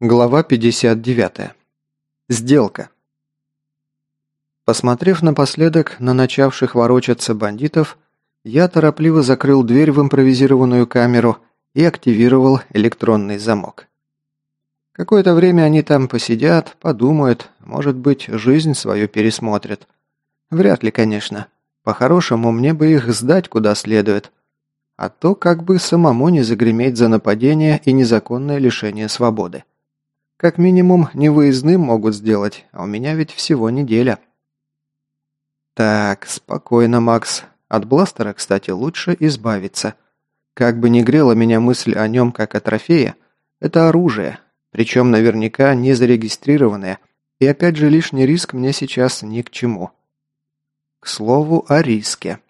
Глава 59. Сделка. Посмотрев напоследок на начавших ворочаться бандитов, я торопливо закрыл дверь в импровизированную камеру и активировал электронный замок. Какое-то время они там посидят, подумают, может быть, жизнь свою пересмотрят. Вряд ли, конечно. По-хорошему, мне бы их сдать куда следует. А то как бы самому не загреметь за нападение и незаконное лишение свободы. Как минимум, невыездным могут сделать, а у меня ведь всего неделя. Так, спокойно, Макс. От бластера, кстати, лучше избавиться. Как бы ни грела меня мысль о нем как о трофее, это оружие, причем наверняка не зарегистрированное, и опять же лишний риск мне сейчас ни к чему. К слову о риске.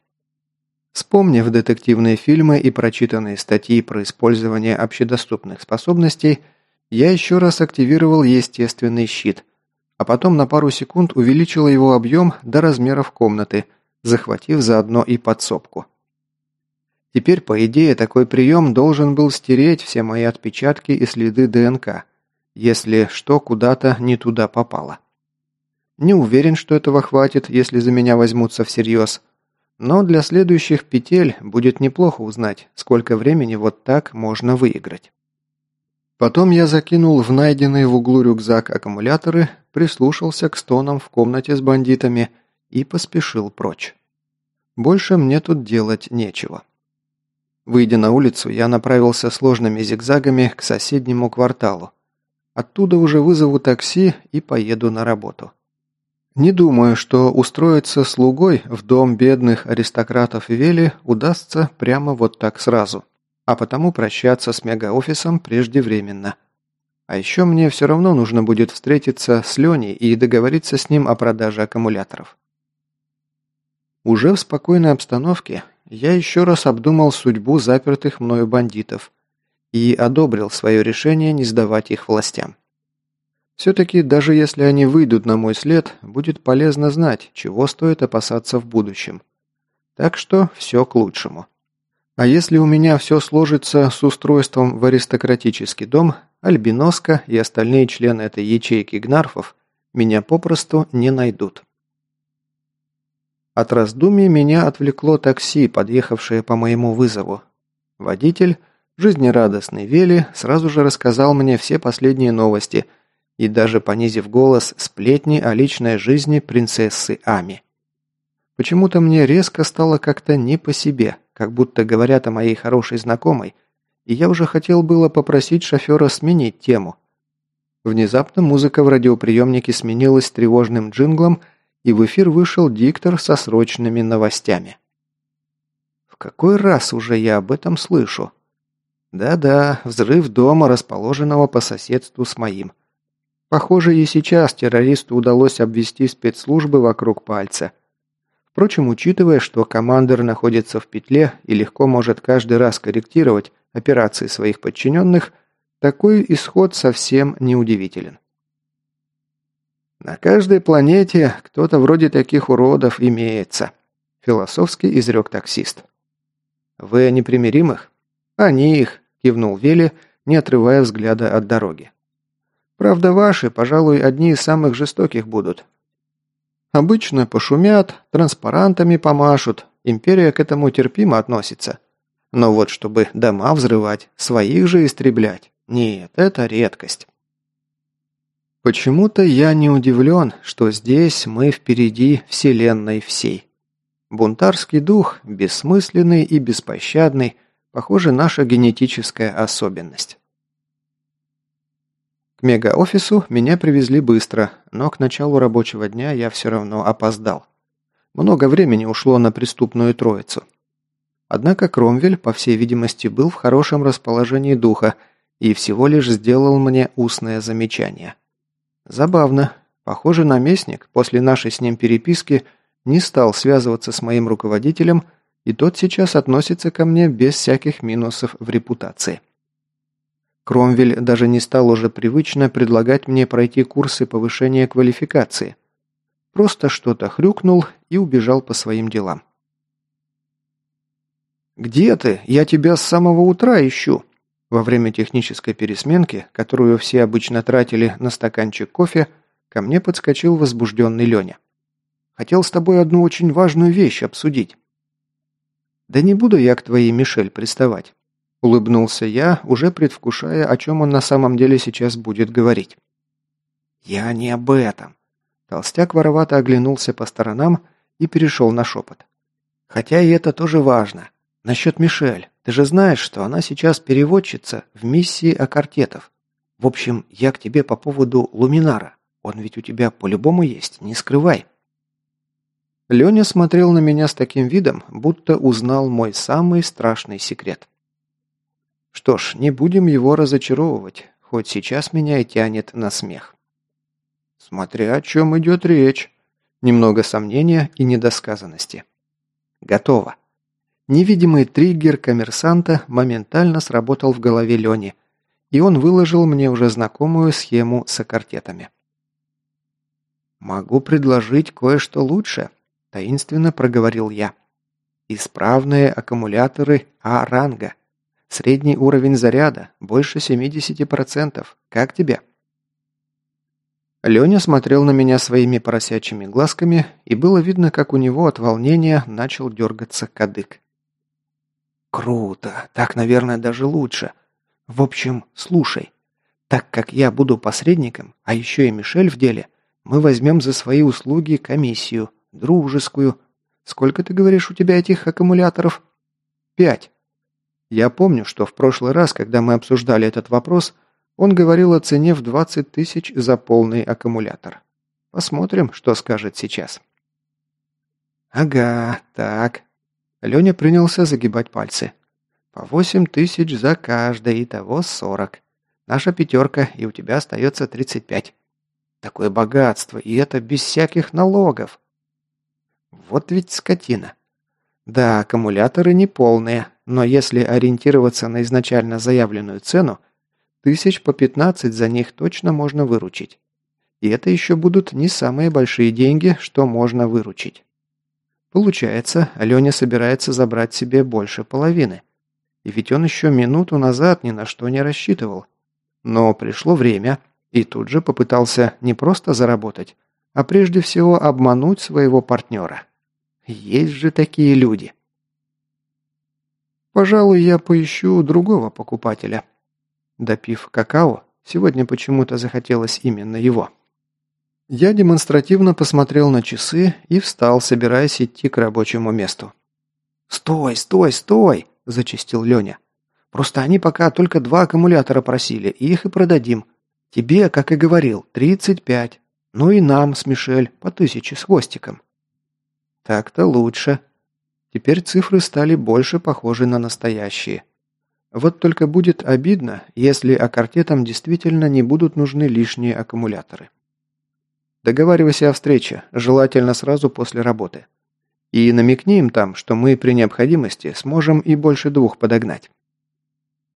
Вспомнив детективные фильмы и прочитанные статьи про использование общедоступных способностей, я еще раз активировал естественный щит, а потом на пару секунд увеличил его объем до размеров комнаты, захватив заодно и подсобку. Теперь, по идее, такой прием должен был стереть все мои отпечатки и следы ДНК, если что куда-то не туда попало. Не уверен, что этого хватит, если за меня возьмутся всерьез, но для следующих петель будет неплохо узнать, сколько времени вот так можно выиграть. Потом я закинул в найденный в углу рюкзак аккумуляторы, прислушался к стонам в комнате с бандитами и поспешил прочь. Больше мне тут делать нечего. Выйдя на улицу, я направился сложными зигзагами к соседнему кварталу. Оттуда уже вызову такси и поеду на работу. Не думаю, что устроиться слугой в дом бедных аристократов Вели удастся прямо вот так сразу а потому прощаться с мегаофисом преждевременно. А еще мне все равно нужно будет встретиться с Леней и договориться с ним о продаже аккумуляторов. Уже в спокойной обстановке я еще раз обдумал судьбу запертых мною бандитов и одобрил свое решение не сдавать их властям. Все-таки, даже если они выйдут на мой след, будет полезно знать, чего стоит опасаться в будущем. Так что все к лучшему. А если у меня все сложится с устройством в аристократический дом, Альбиноска и остальные члены этой ячейки гнарфов меня попросту не найдут. От раздумий меня отвлекло такси, подъехавшее по моему вызову. Водитель, жизнерадостный Вели, сразу же рассказал мне все последние новости и даже понизив голос, сплетни о личной жизни принцессы Ами. Почему-то мне резко стало как-то не по себе – как будто говорят о моей хорошей знакомой, и я уже хотел было попросить шофера сменить тему. Внезапно музыка в радиоприемнике сменилась тревожным джинглом, и в эфир вышел диктор со срочными новостями. В какой раз уже я об этом слышу? Да-да, взрыв дома, расположенного по соседству с моим. Похоже, и сейчас террористу удалось обвести спецслужбы вокруг пальца – Впрочем, учитывая, что командир находится в петле и легко может каждый раз корректировать операции своих подчиненных, такой исход совсем не удивителен. «На каждой планете кто-то вроде таких уродов имеется», – философски изрек таксист. «Вы о непримиримых?» «Они их», – кивнул Вели, не отрывая взгляда от дороги. «Правда, ваши, пожалуй, одни из самых жестоких будут, Обычно пошумят, транспарантами помашут, империя к этому терпимо относится. Но вот чтобы дома взрывать, своих же истреблять, нет, это редкость. Почему-то я не удивлен, что здесь мы впереди вселенной всей. Бунтарский дух, бессмысленный и беспощадный, похоже, наша генетическая особенность. К мегаофису меня привезли быстро, но к началу рабочего дня я все равно опоздал. Много времени ушло на преступную троицу. Однако Кромвель, по всей видимости, был в хорошем расположении духа и всего лишь сделал мне устное замечание. Забавно. Похоже, наместник после нашей с ним переписки не стал связываться с моим руководителем, и тот сейчас относится ко мне без всяких минусов в репутации. Кромвель даже не стал уже привычно предлагать мне пройти курсы повышения квалификации. Просто что-то хрюкнул и убежал по своим делам. «Где ты? Я тебя с самого утра ищу!» Во время технической пересменки, которую все обычно тратили на стаканчик кофе, ко мне подскочил возбужденный Леня. «Хотел с тобой одну очень важную вещь обсудить». «Да не буду я к твоей Мишель приставать», – улыбнулся я, уже предвкушая, о чем он на самом деле сейчас будет говорить. «Я не об этом». Толстяк воровато оглянулся по сторонам и перешел на шепот. «Хотя и это тоже важно. Насчет Мишель. Ты же знаешь, что она сейчас переводчица в миссии Акартетов. В общем, я к тебе по поводу Луминара. Он ведь у тебя по-любому есть, не скрывай». Леня смотрел на меня с таким видом, будто узнал мой самый страшный секрет. Что ж, не будем его разочаровывать, хоть сейчас меня и тянет на смех. Смотря о чем идет речь. Немного сомнения и недосказанности. Готово. Невидимый триггер коммерсанта моментально сработал в голове Лени, и он выложил мне уже знакомую схему с аккортетами. «Могу предложить кое-что лучше», – таинственно проговорил я. «Исправные аккумуляторы А-ранга. Средний уровень заряда больше 70%. Как тебе?» Леня смотрел на меня своими поросячьими глазками, и было видно, как у него от волнения начал дергаться кадык. Круто. Так, наверное, даже лучше. В общем, слушай. Так как я буду посредником, а еще и Мишель в деле, мы возьмем за свои услуги комиссию, дружескую. Сколько, ты говоришь, у тебя этих аккумуляторов? Пять. Я помню, что в прошлый раз, когда мы обсуждали этот вопрос, он говорил о цене в 20 тысяч за полный аккумулятор. Посмотрим, что скажет сейчас. Ага, так, Леня принялся загибать пальцы. «По восемь тысяч за каждое, того сорок. Наша пятерка, и у тебя остается тридцать пять. Такое богатство, и это без всяких налогов. Вот ведь скотина. Да, аккумуляторы не полные, но если ориентироваться на изначально заявленную цену, тысяч по пятнадцать за них точно можно выручить. И это еще будут не самые большие деньги, что можно выручить. Получается, Леня собирается забрать себе больше половины. И ведь он еще минуту назад ни на что не рассчитывал. Но пришло время, и тут же попытался не просто заработать, а прежде всего обмануть своего партнера. Есть же такие люди. Пожалуй, я поищу другого покупателя. Допив какао, сегодня почему-то захотелось именно его. Я демонстративно посмотрел на часы и встал, собираясь идти к рабочему месту. «Стой, стой, стой!» – зачистил Леня. «Просто они пока только два аккумулятора просили, и их и продадим. Тебе, как и говорил, тридцать пять. Ну и нам с Мишель по тысяче с хвостиком». «Так-то лучше». Теперь цифры стали больше похожи на настоящие. Вот только будет обидно, если аккортетам действительно не будут нужны лишние аккумуляторы. Договаривайся о встрече, желательно сразу после работы. И намекни им там, что мы при необходимости сможем и больше двух подогнать.